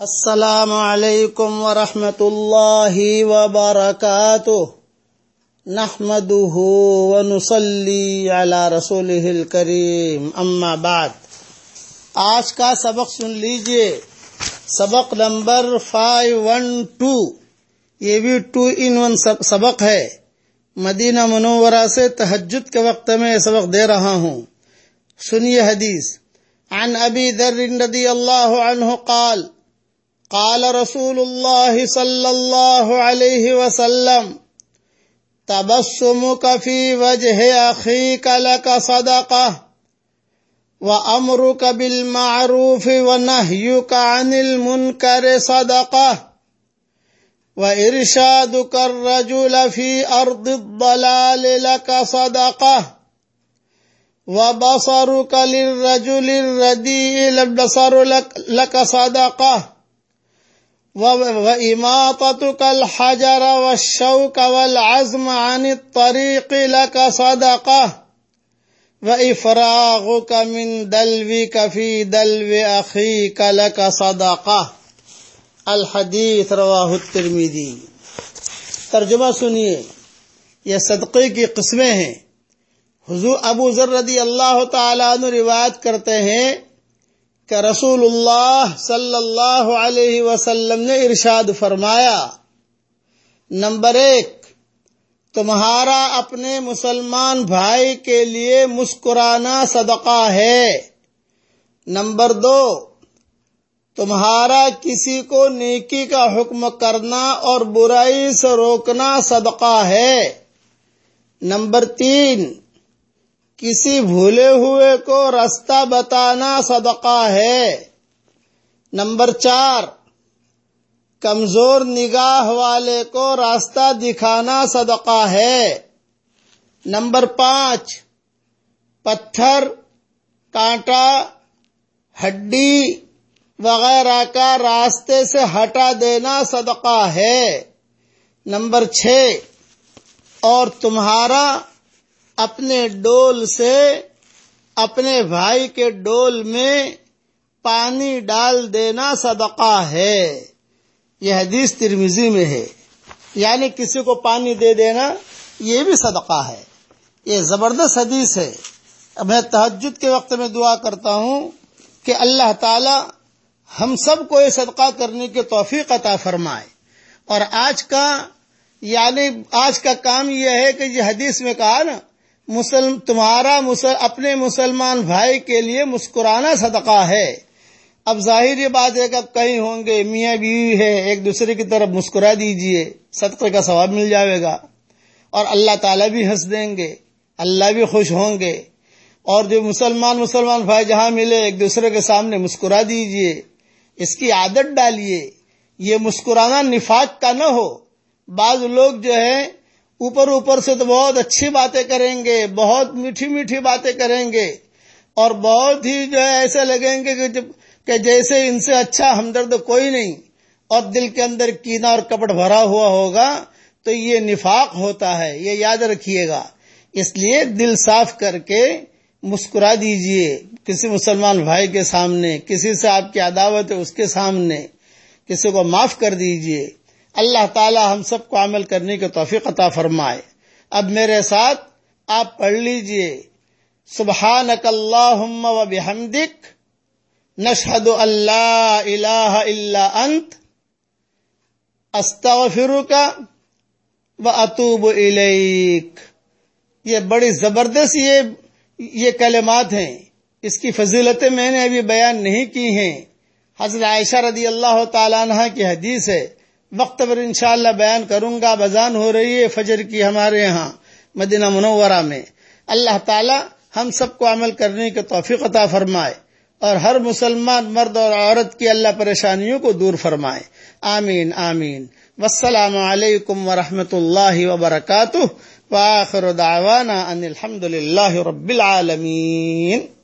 السلام علیکم ورحمۃ اللہ وبرکاتہ۔ نحمده ونصلي على رسوله الكريم اما بعد۔ آج کا سبق سن لیجیے۔ سبق نمبر 512 یہ بھی ٹو ان ون سبق ہے۔ مدینہ منورہ سے تہجد کے وقت میں یہ سبق دے رہا ہوں۔ سنیے حدیث۔ عن ابی ذر رضی اللہ عنہ قال قال رسول الله صلى الله عليه وسلم تبسمك في وجه أخيك لك صدقة وأمرك بالمعروف ونهيك عن المنكر صدقة وإرشادك الرجل في أرض الضلال لك صدقة وبصرك للرجل الرديء البصر لك صدقة وإماطتك الحجر والشوك والعزم عن الطريق لك صدقة وإفراغك من دلوك في دلو أخيك لك صدقة الحدیث رواہ الترمیدی ترجمہ سنیے یہ صدقے کی قسمیں ہیں حضور ابو ذر رضی اللہ تعالیٰ عنہ روایت کرتے ہیں کہ رسول اللہ صلی اللہ علیہ وسلم نے ارشاد فرمایا، نمبر ایک، تمہارا اپنے مسلمان بھائی کے لیے مسکرانا صدقہ ہے۔ نمبر دو، تمہارا کسی کو نیکی کا حکم کرنا اور برائی سے روکنا صدقہ ہے۔ نمبر تین کسی بھولے ہوئے کو رستہ بتانا صدقہ ہے۔ نمبر چار، کمزور نگاہ والے کو راستہ دکھانا صدقہ ہے۔ نمبر پانچ، پتھر، کانٹا، ہڈی وغیرہ کا راستے سے ہٹا دینا صدقہ ہے۔ نمبر چھ، اور تمہارا اپنے ڈول سے اپنے بھائی کے ڈول میں پانی ڈال دینا صدقہ ہے۔ یہ حدیث ترمیزی میں ہے۔ یعنی کسی کو پانی دے دینا یہ بھی صدقہ ہے۔ یہ زبردست حدیث ہے۔ میں تحجد کے وقت میں دعا کرتا ہوں کہ اللہ تعالی ہم سب کو یہ صدقہ کرنے کی توفیق عطا فرمائے۔ اور آج کا یعنی آج کا کام یہ ہے کہ یہ حدیث میں کہا نا مسلم تمہارا مسل، اپنے مسلمان بھائی کے لیے مسکرانا صدقہ ہے۔ اب ظاہر یہ بات ہے کہ اب کہیں ہوں گے، میاں بیوی ہے ایک دوسرے کی طرف مسکرا دیجیے صدقے کا ثواب مل جائے گا۔ اور اللہ تعالیٰ بھی ہنس دیں گے، اللہ بھی خوش ہوں گے۔ اور جو مسلمان مسلمان بھائی جہاں ملے، ایک دوسرے کے سامنے مسکرا دیجیے۔ اس کی عادت ڈالیے۔ یہ مسکرانا نفاق کا نہ ہو۔ بعض لوگ جو ہے اوپر اوپر سے تو بہت اچھی باتیں کریں گے، بہت میٹھی میٹھی باتیں کریں گے، اور بہت ہی جو ہے ایسے لگیں گے کہ جبکہ جیسے ان سے اچھا ہمدرد کوئی نہیں، اور دل کے اندر کینا اور کپڑ بھرا ہوا ہوگا، تو یہ نفاق ہوتا ہے، یہ یاد رکھیے گا۔ اس لیے دل صاف کر کے مسکرا دیجیے کسی مسلمان بھائی کے سامنے، کسی سے آپ کی عداوت ہے اس کے سامنے، کسی کو معاف کر دیجیے۔ اللہ تعالی ہم سب کو عمل کرنے کے توفیق عطا فرمائے۔ اب میرے ساتھ آپ پڑھ لیجیے۔ سبحانک اللہم و بحمدک، نشہد اللہ الہ الا انت، استغفرک و اتوب الیک۔ یہ بڑی زبردست یہ یہ کلمات ہیں۔ اس کی فضیلتیں میں نے ابھی بیان نہیں کی ہیں۔ حضرت عائشہ رضی اللہ تعالیٰ عنہ کی حدیث ہے۔ وقت پر انشاءاللہ بیان کروں گا بزان ہو رہی ہے فجر کی ہمارے یہاں مدینہ منورہ میں۔ اللہ تعالی ہم سب کو عمل کرنے کے توفیق عطا فرمائے اور ہر مسلمان مرد اور عورت کی اللہ پریشانیوں کو دور فرمائے۔ آمین آمین۔ والسلام علیکم ورحمۃ اللہ وبرکاتہ۔ وآخر دعوانا ان الحمد للہ رب العالمین۔